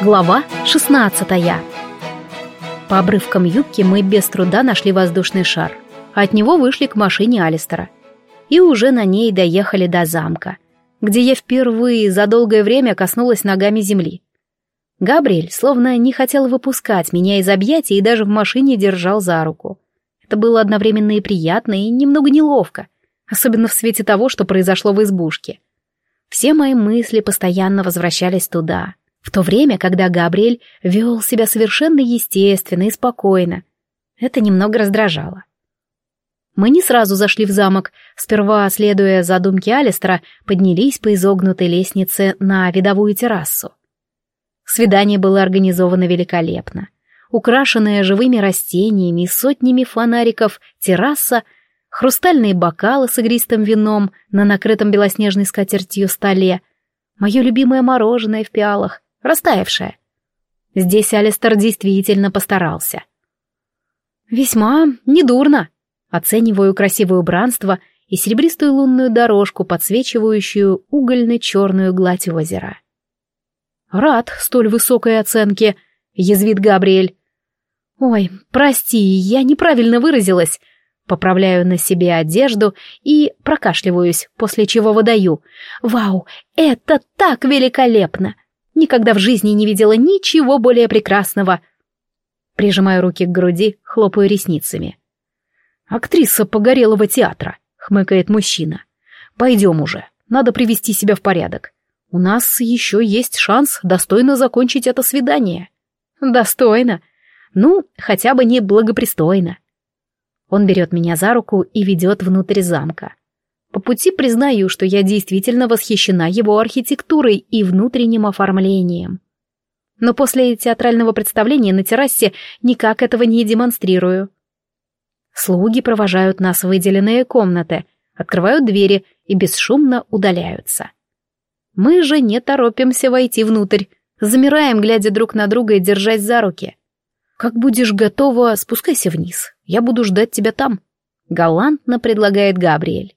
Глава 16 По обрывкам юбки мы без труда нашли воздушный шар. От него вышли к машине Алистера. И уже на ней доехали до замка, где я впервые за долгое время коснулась ногами земли. Габриэль словно не хотел выпускать меня из объятий и даже в машине держал за руку. Это было одновременно и приятно, и немного неловко, особенно в свете того, что произошло в избушке. Все мои мысли постоянно возвращались туда, в то время, когда Габриэль вел себя совершенно естественно и спокойно. Это немного раздражало. Мы не сразу зашли в замок, сперва, следуя задумке Алистера, поднялись по изогнутой лестнице на видовую террасу. Свидание было организовано великолепно. Украшенная живыми растениями и сотнями фонариков терраса, хрустальные бокалы с игристым вином на накрытом белоснежной скатертью столе, мое любимое мороженое в пиалах, растаявшее. Здесь Алистер действительно постарался. Весьма недурно. Оцениваю красивое убранство и серебристую лунную дорожку, подсвечивающую угольно-черную гладь озера. «Рад столь высокой оценке», — язвит Габриэль. «Ой, прости, я неправильно выразилась». Поправляю на себе одежду и прокашливаюсь, после чего выдаю. «Вау, это так великолепно! Никогда в жизни не видела ничего более прекрасного!» Прижимаю руки к груди, хлопаю ресницами. «Актриса погорелого театра», — хмыкает мужчина. «Пойдем уже, надо привести себя в порядок. У нас еще есть шанс достойно закончить это свидание. Достойно. Ну, хотя бы не благопристойно. Он берет меня за руку и ведет внутрь замка. По пути признаю, что я действительно восхищена его архитектурой и внутренним оформлением. Но после театрального представления на террасе никак этого не демонстрирую. Слуги провожают нас в выделенные комнаты, открывают двери и бесшумно удаляются. Мы же не торопимся войти внутрь, замираем, глядя друг на друга и держась за руки. Как будешь готова, спускайся вниз, я буду ждать тебя там. Галантно предлагает Габриэль.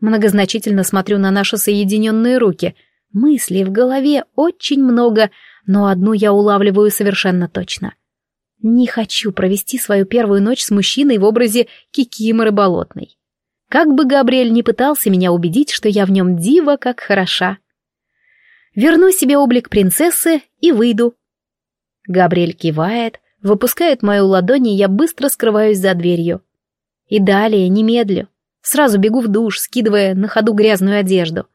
Многозначительно смотрю на наши соединенные руки. Мыслей в голове очень много, но одну я улавливаю совершенно точно. Не хочу провести свою первую ночь с мужчиной в образе кикиморы болотной. Как бы Габриэль не пытался меня убедить, что я в нем дива, как хороша. Верну себе облик принцессы и выйду. Габриэль кивает, выпускает мою ладонь, и я быстро скрываюсь за дверью. И далее, немедлю, сразу бегу в душ, скидывая на ходу грязную одежду.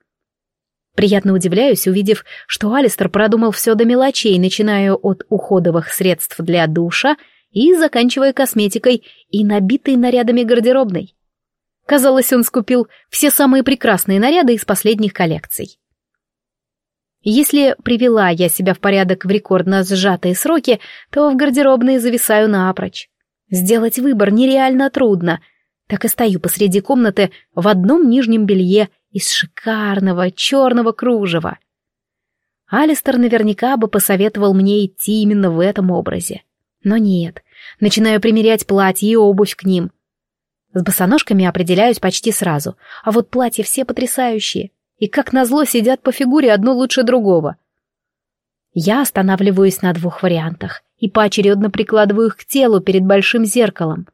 Приятно удивляюсь, увидев, что Алистер продумал все до мелочей, начиная от уходовых средств для душа и заканчивая косметикой и набитой нарядами гардеробной. Казалось, он скупил все самые прекрасные наряды из последних коллекций. Если привела я себя в порядок в рекордно сжатые сроки, то в гардеробной зависаю напрочь. Сделать выбор нереально трудно. Так и стою посреди комнаты в одном нижнем белье из шикарного черного кружева. Алистер наверняка бы посоветовал мне идти именно в этом образе. Но нет, начинаю примерять платье и обувь к ним. С босоножками определяюсь почти сразу, а вот платья все потрясающие и, как назло, сидят по фигуре одно лучше другого. Я останавливаюсь на двух вариантах и поочередно прикладываю их к телу перед большим зеркалом,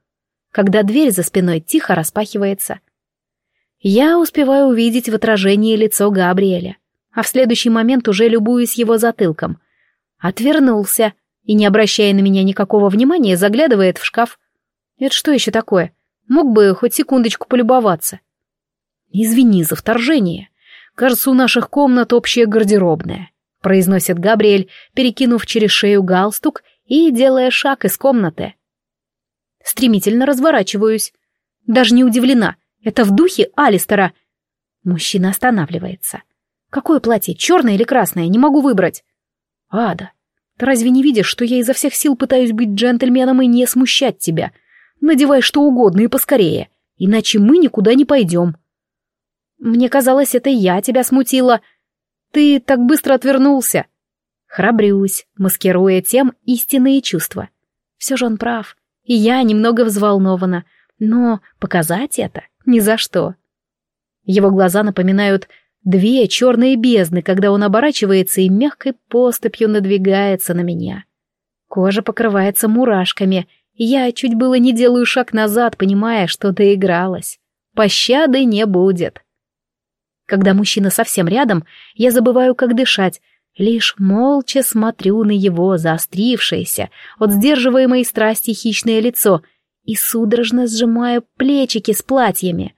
когда дверь за спиной тихо распахивается. Я успеваю увидеть в отражении лицо Габриэля, а в следующий момент уже любуюсь его затылком. Отвернулся и, не обращая на меня никакого внимания, заглядывает в шкаф. Это что еще такое? Мог бы хоть секундочку полюбоваться. Извини за вторжение. Кажется, у наших комнат общая гардеробная», — произносит Габриэль, перекинув через шею галстук и делая шаг из комнаты. Стремительно разворачиваюсь. Даже не удивлена. Это в духе Алистера. Мужчина останавливается. Какое платье, черное или красное, не могу выбрать. Ада, ты разве не видишь, что я изо всех сил пытаюсь быть джентльменом и не смущать тебя? Надевай что угодно и поскорее, иначе мы никуда не пойдем. Мне казалось, это я тебя смутила. Ты так быстро отвернулся. Храбрюсь, маскируя тем истинные чувства. Все же он прав, и я немного взволнована, но показать это ни за что. Его глаза напоминают Две черные бездны, когда он оборачивается и мягкой поступью надвигается на меня. Кожа покрывается мурашками, и я чуть было не делаю шаг назад, понимая, что доигралась. Пощады не будет. Когда мужчина совсем рядом, я забываю, как дышать, лишь молча смотрю на его заострившееся от сдерживаемой страсти хищное лицо и судорожно сжимаю плечики с платьями.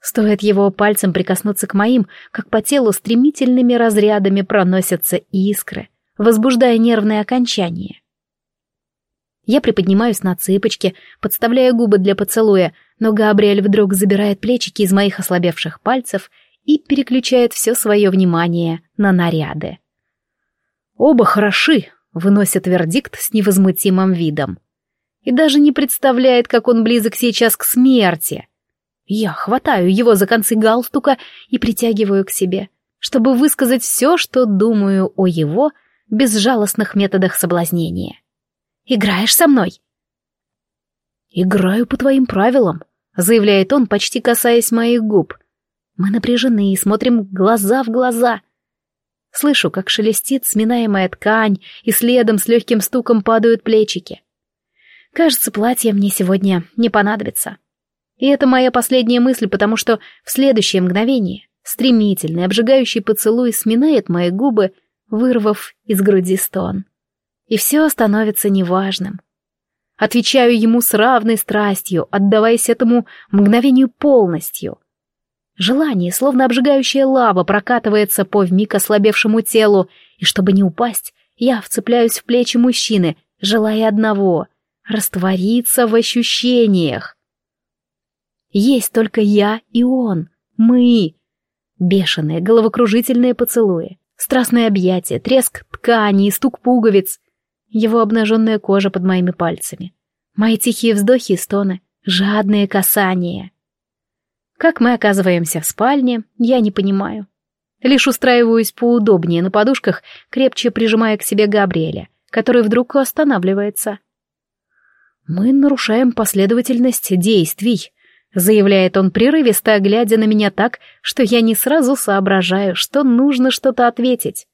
Стоит его пальцем прикоснуться к моим, как по телу стремительными разрядами проносятся искры, возбуждая нервные окончания. Я приподнимаюсь на цыпочки, подставляя губы для поцелуя, но Габриэль вдруг забирает плечики из моих ослабевших пальцев и переключает все свое внимание на наряды. «Оба хороши», — выносит вердикт с невозмутимым видом. И даже не представляет, как он близок сейчас к смерти. Я хватаю его за концы галстука и притягиваю к себе, чтобы высказать все, что думаю о его безжалостных методах соблазнения. «Играешь со мной?» «Играю по твоим правилам», — заявляет он, почти касаясь моих губ. Мы напряжены и смотрим глаза в глаза. Слышу, как шелестит сминаемая ткань, и следом с легким стуком падают плечики. Кажется, платье мне сегодня не понадобится. И это моя последняя мысль, потому что в следующее мгновение стремительный, обжигающий поцелуй сминает мои губы, вырвав из груди стон. И все становится неважным. Отвечаю ему с равной страстью, отдаваясь этому мгновению полностью. Желание, словно обжигающая лава, прокатывается по вмиг ослабевшему телу, и чтобы не упасть, я вцепляюсь в плечи мужчины, желая одного — раствориться в ощущениях. Есть только я и он. Мы. Бешеные, головокружительные поцелуи, страстное объятие, треск ткани и стук пуговиц. Его обнаженная кожа под моими пальцами. Мои тихие вздохи и стоны, жадные касания. Как мы оказываемся в спальне, я не понимаю. Лишь устраиваюсь поудобнее на подушках, крепче прижимая к себе Габриэля, который вдруг останавливается. Мы нарушаем последовательность действий, заявляет он прерывисто, глядя на меня так, что я не сразу соображаю, что нужно что-то ответить.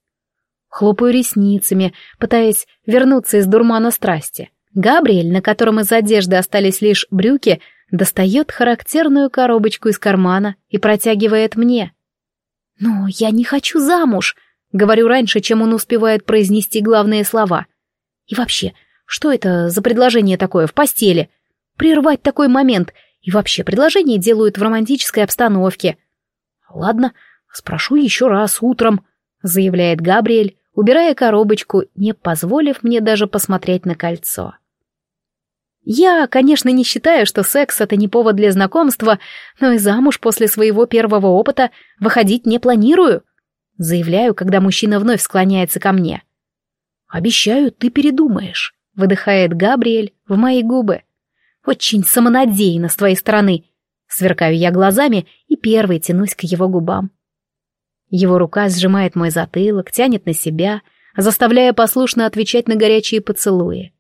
Хлопаю ресницами, пытаясь вернуться из дурмана страсти. Габриэль, на котором из одежды остались лишь брюки, достает характерную коробочку из кармана и протягивает мне. «Но я не хочу замуж», — говорю раньше, чем он успевает произнести главные слова. «И вообще, что это за предложение такое в постели? Прервать такой момент — и вообще, предложения делают в романтической обстановке. Ладно, спрошу еще раз утром, заявляет Габриэль, убирая коробочку, не позволив мне даже посмотреть на кольцо. Я, конечно, не считаю, что секс — это не повод для знакомства, но и замуж после своего первого опыта выходить не планирую. Заявляю, когда мужчина вновь склоняется ко мне. «Обещаю, ты передумаешь», — выдыхает Габриэль в мои губы. Очень самонадеянно с твоей стороны. Сверкаю я глазами и первой тянусь к его губам. Его рука сжимает мой затылок, тянет на себя, заставляя послушно отвечать на горячие поцелуи.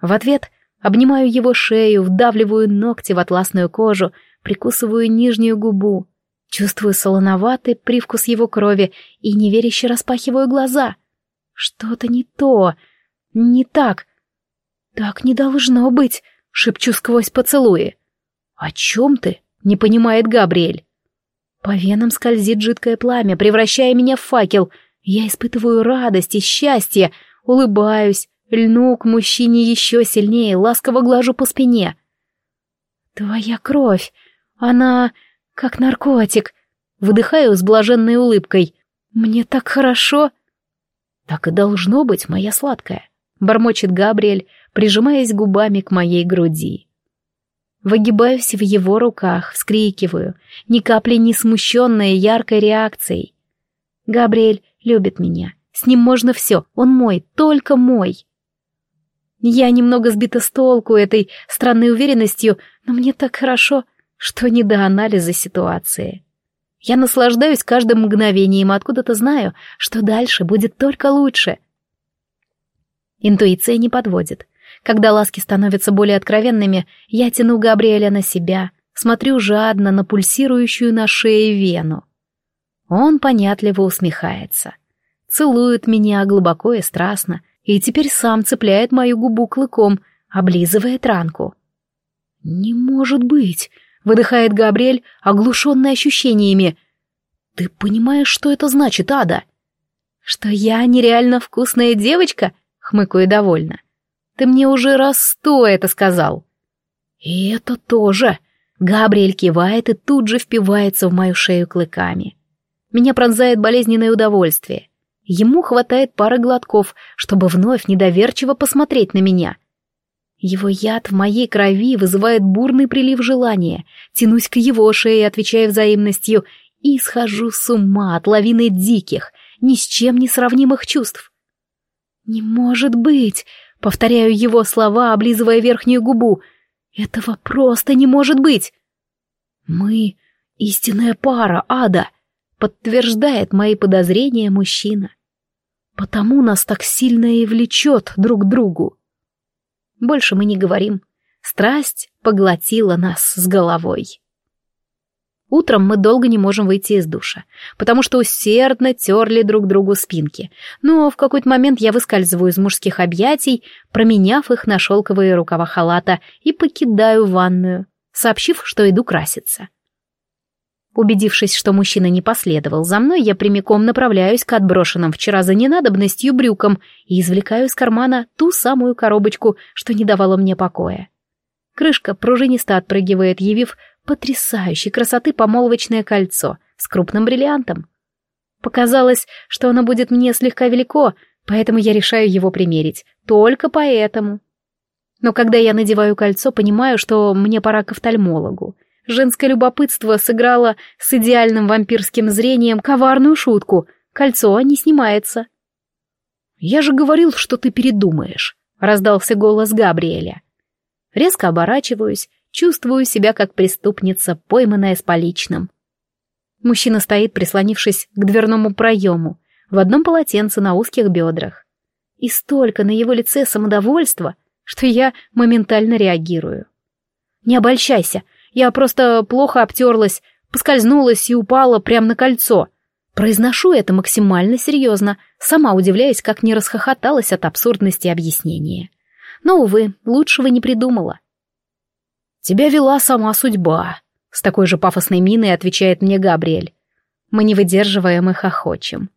В ответ обнимаю его шею, вдавливаю ногти в атласную кожу, прикусываю нижнюю губу, чувствую солоноватый привкус его крови и неверяще распахиваю глаза. Что-то не то, не так. Так не должно быть шепчу сквозь поцелуи. «О чем ты?» — не понимает Габриэль. По венам скользит жидкое пламя, превращая меня в факел. Я испытываю радость и счастье, улыбаюсь, льну к мужчине еще сильнее, ласково глажу по спине. «Твоя кровь, она как наркотик», — выдыхаю с блаженной улыбкой. «Мне так хорошо». «Так и должно быть, моя сладкая», — бормочет Габриэль, прижимаясь губами к моей груди. Выгибаюсь в его руках, вскрикиваю, ни капли не смущенная яркой реакцией. Габриэль любит меня, с ним можно все, он мой, только мой. Я немного сбита с толку этой странной уверенностью, но мне так хорошо, что не до анализа ситуации. Я наслаждаюсь каждым мгновением, откуда-то знаю, что дальше будет только лучше. Интуиция не подводит. Когда ласки становятся более откровенными, я тяну Габриэля на себя, смотрю жадно на пульсирующую на шее вену. Он понятливо усмехается. Целует меня глубоко и страстно, и теперь сам цепляет мою губу клыком, облизывает ранку. «Не может быть!» — выдыхает Габриэль, оглушенный ощущениями. «Ты понимаешь, что это значит, Ада?» «Что я нереально вкусная девочка?» — хмыкаю довольно. «Ты мне уже раз сто это сказал». «И это тоже!» Габриэль кивает и тут же впивается в мою шею клыками. Меня пронзает болезненное удовольствие. Ему хватает пары глотков, чтобы вновь недоверчиво посмотреть на меня. Его яд в моей крови вызывает бурный прилив желания. Тянусь к его шее, отвечая взаимностью, и схожу с ума от лавины диких, ни с чем не сравнимых чувств. «Не может быть!» — повторяю его слова, облизывая верхнюю губу. «Этого просто не может быть!» «Мы — истинная пара, Ада!» — подтверждает мои подозрения мужчина. «Потому нас так сильно и влечет друг к другу». Больше мы не говорим. Страсть поглотила нас с головой. Утром мы долго не можем выйти из душа, потому что усердно терли друг другу спинки. Но в какой-то момент я выскальзываю из мужских объятий, променяв их на шелковые рукава халата, и покидаю ванную, сообщив, что иду краситься. Убедившись, что мужчина не последовал за мной, я прямиком направляюсь к отброшенным вчера за ненадобностью брюкам и извлекаю из кармана ту самую коробочку, что не давала мне покоя. Крышка пружинисто отпрыгивает, явив потрясающей красоты помолвочное кольцо с крупным бриллиантом. Показалось, что оно будет мне слегка велико, поэтому я решаю его примерить. Только поэтому. Но когда я надеваю кольцо, понимаю, что мне пора к офтальмологу. Женское любопытство сыграло с идеальным вампирским зрением коварную шутку. Кольцо не снимается. «Я же говорил, что ты передумаешь», — раздался голос Габриэля. Резко оборачиваюсь, чувствую себя как преступница, пойманная с поличным. Мужчина стоит, прислонившись к дверному проему, в одном полотенце на узких бедрах. И столько на его лице самодовольства, что я моментально реагирую. «Не обольщайся, я просто плохо обтерлась, поскользнулась и упала прямо на кольцо. Произношу это максимально серьезно, сама удивляясь, как не расхохоталась от абсурдности объяснения. Но, увы, лучшего не придумала. «Тебя вела сама судьба», — с такой же пафосной миной отвечает мне Габриэль. Мы не выдерживаем и хохочем.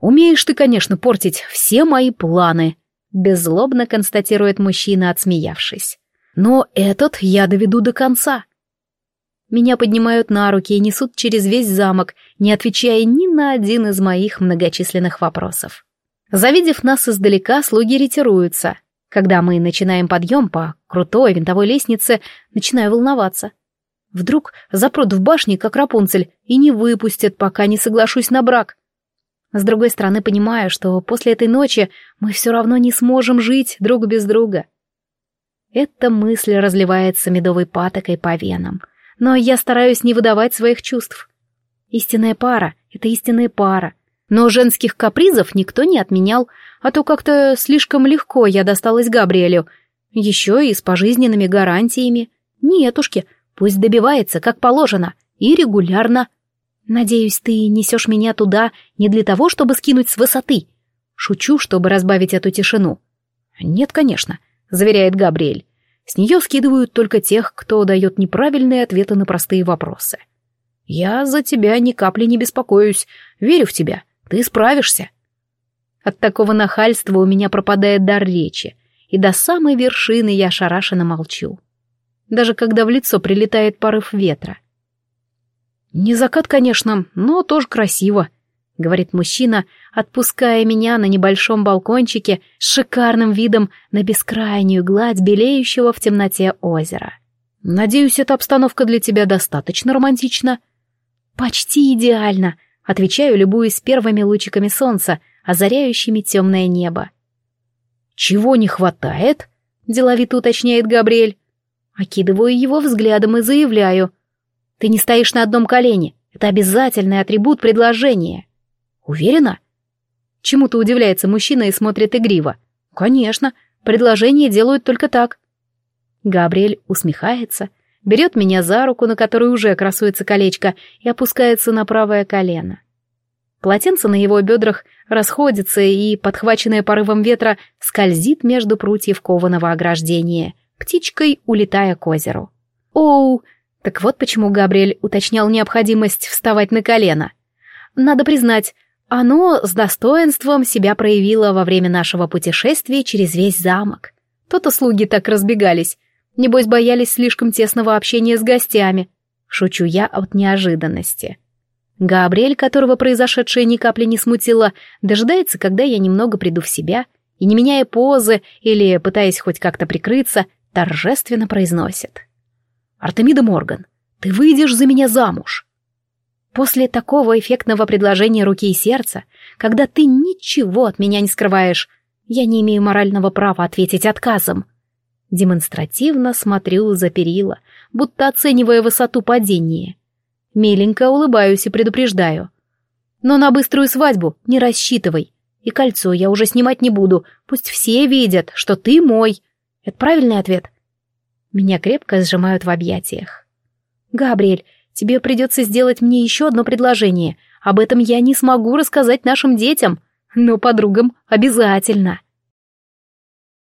«Умеешь ты, конечно, портить все мои планы», — беззлобно констатирует мужчина, отсмеявшись. Но этот я доведу до конца. Меня поднимают на руки и несут через весь замок, не отвечая ни на один из моих многочисленных вопросов. Завидев нас издалека, слуги ретируются. Когда мы начинаем подъем по крутой винтовой лестнице, начинаю волноваться. Вдруг запрут в башне, как Рапунцель, и не выпустят, пока не соглашусь на брак. С другой стороны, понимаю, что после этой ночи мы все равно не сможем жить друг без друга. Эта мысль разливается медовой патокой по венам, но я стараюсь не выдавать своих чувств. Истинная пара — это истинная пара. Но женских капризов никто не отменял, а то как-то слишком легко я досталась Габриэлю, еще и с пожизненными гарантиями. Нетушки, пусть добивается, как положено, и регулярно. Надеюсь, ты несешь меня туда не для того, чтобы скинуть с высоты. Шучу, чтобы разбавить эту тишину. Нет, конечно заверяет Габриэль. С нее скидывают только тех, кто дает неправильные ответы на простые вопросы. Я за тебя ни капли не беспокоюсь, верю в тебя, ты справишься. От такого нахальства у меня пропадает дар речи, и до самой вершины я шарашенно молчу. Даже когда в лицо прилетает порыв ветра. Не закат, конечно, но тоже красиво, — говорит мужчина, отпуская меня на небольшом балкончике с шикарным видом на бескрайнюю гладь белеющего в темноте озера. «Надеюсь, эта обстановка для тебя достаточно романтична?» «Почти идеально», — отвечаю, любуясь первыми лучиками солнца, озаряющими темное небо. «Чего не хватает?» — деловито уточняет Габриэль. Окидываю его взглядом и заявляю. «Ты не стоишь на одном колене. Это обязательный атрибут предложения». Уверена? Чему-то удивляется мужчина и смотрит игриво. Конечно, предложение делают только так. Габриэль усмехается, берет меня за руку, на которой уже красуется колечко, и опускается на правое колено. Полотенце на его бедрах расходится и, подхваченное порывом ветра, скользит между прутьев кованого ограждения, птичкой улетая к озеру. Оу! Так вот почему Габриэль уточнял необходимость вставать на колено. Надо признать, оно с достоинством себя проявило во время нашего путешествия через весь замок. То-то слуги так разбегались. Небось, боялись слишком тесного общения с гостями. Шучу я от неожиданности. Габриэль, которого произошедшее ни капли не смутило, дожидается, когда я немного приду в себя, и, не меняя позы или пытаясь хоть как-то прикрыться, торжественно произносит. «Артемида Морган, ты выйдешь за меня замуж!» После такого эффектного предложения руки и сердца, когда ты ничего от меня не скрываешь, я не имею морального права ответить отказом. Демонстративно смотрю за перила, будто оценивая высоту падения. Миленько улыбаюсь и предупреждаю. Но на быструю свадьбу не рассчитывай. И кольцо я уже снимать не буду, пусть все видят, что ты мой. Это правильный ответ? Меня крепко сжимают в объятиях. Габриэль, тебе придется сделать мне еще одно предложение. Об этом я не смогу рассказать нашим детям, но подругам обязательно.